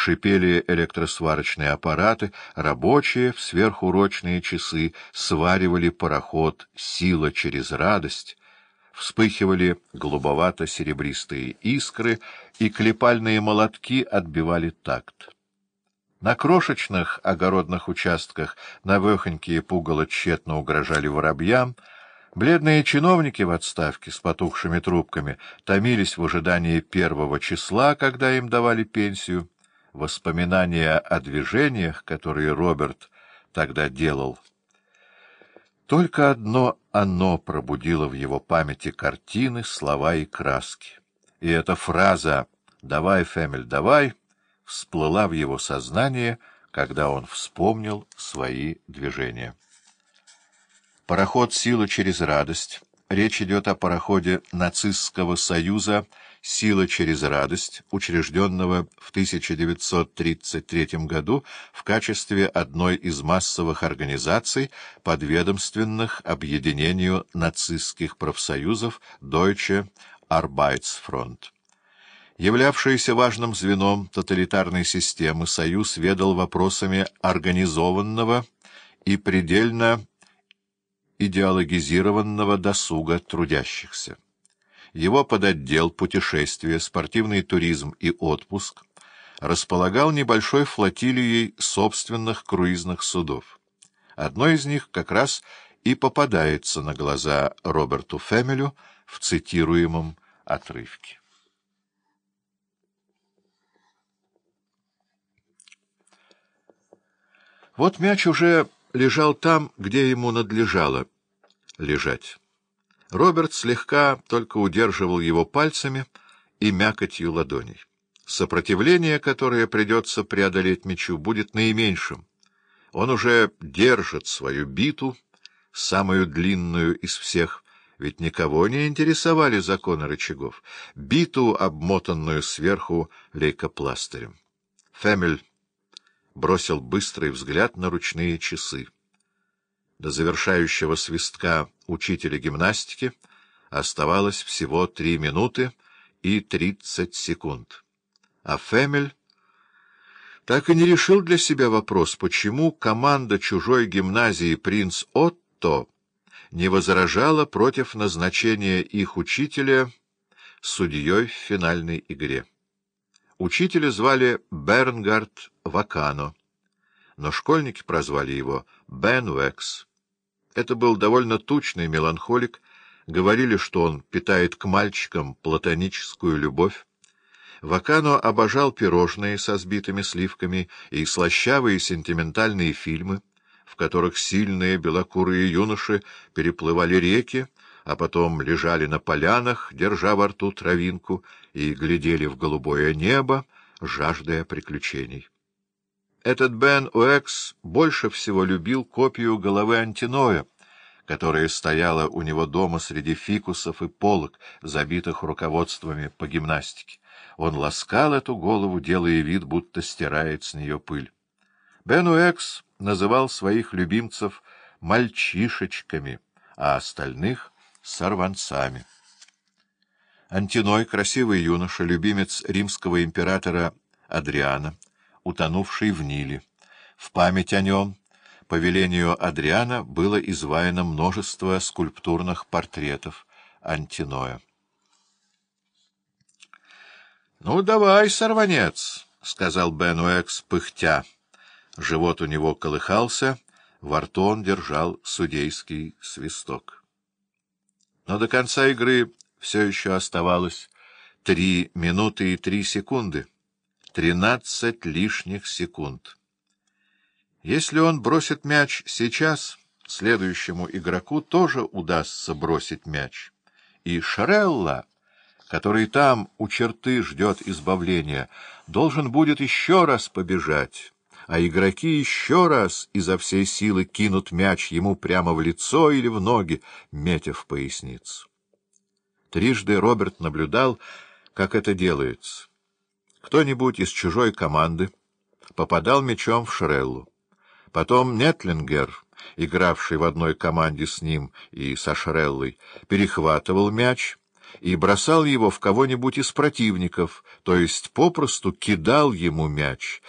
шипели электросварочные аппараты, рабочие в сверхурочные часы сваривали пароход «Сила через радость», вспыхивали голубовато-серебристые искры, и клепальные молотки отбивали такт. На крошечных огородных участках навехонькие пугало тщетно угрожали воробьям, бледные чиновники в отставке с потухшими трубками томились в ожидании первого числа, когда им давали пенсию. Воспоминания о движениях, которые Роберт тогда делал, только одно оно пробудило в его памяти картины, слова и краски. И эта фраза «давай, Фемель, давай» всплыла в его сознание, когда он вспомнил свои движения. Пароход «Сила через радость». Речь идет о пароходе нацистского союза «Сила через радость», учрежденного в 1933 году в качестве одной из массовых организаций, подведомственных объединению нацистских профсоюзов Deutsche Arbeitsfront. Являвшийся важным звеном тоталитарной системы, Союз ведал вопросами организованного и предельно идеологизированного досуга трудящихся. Его подотдел путешествия, спортивный туризм и отпуск располагал небольшой флотилией собственных круизных судов. Одно из них как раз и попадается на глаза Роберту Фемелю в цитируемом отрывке. Вот мяч уже лежал там, где ему надлежало лежать. Роберт слегка только удерживал его пальцами и мякотью ладоней. Сопротивление, которое придется преодолеть мячу, будет наименьшим. Он уже держит свою биту, самую длинную из всех, ведь никого не интересовали законы рычагов, биту, обмотанную сверху лейкопластырем. Фемель бросил быстрый взгляд на ручные часы. До завершающего свистка учителя гимнастики оставалось всего три минуты и тридцать секунд. А Фемель так и не решил для себя вопрос, почему команда чужой гимназии «Принц Отто» не возражала против назначения их учителя судьей в финальной игре. Учителя звали Бернгард Вакано, но школьники прозвали его Бен Векс. Это был довольно тучный меланхолик, говорили, что он питает к мальчикам платоническую любовь. Вакано обожал пирожные со сбитыми сливками и слащавые сентиментальные фильмы, в которых сильные белокурые юноши переплывали реки, а потом лежали на полянах, держа во рту травинку, и глядели в голубое небо, жаждая приключений. Этот Бен Уэкс больше всего любил копию головы Антиноя, которая стояла у него дома среди фикусов и полок, забитых руководствами по гимнастике. Он ласкал эту голову, делая вид, будто стирает с нее пыль. Бен Уэкс называл своих любимцев «мальчишечками», а остальных — «сорванцами». Антиной, красивый юноша, любимец римского императора Адриана, утонувший в Ниле. В память о нем, по велению Адриана, было изваяно множество скульптурных портретов Антиноя. — Ну, давай, сорванец, — сказал Бен Уэкс, пыхтя. Живот у него колыхался, во рту он держал судейский свисток. Но до конца игры все еще оставалось три минуты и три секунды. Тринадцать лишних секунд. Если он бросит мяч сейчас, следующему игроку тоже удастся бросить мяч. И Шрелла, который там у черты ждет избавления, должен будет еще раз побежать, а игроки еще раз изо всей силы кинут мяч ему прямо в лицо или в ноги, метя в поясницу. Трижды Роберт наблюдал, как это делается. Кто-нибудь из чужой команды попадал мячом в Шреллу. Потом Нетлингер, игравший в одной команде с ним и со Шреллой, перехватывал мяч и бросал его в кого-нибудь из противников, то есть попросту кидал ему мяч,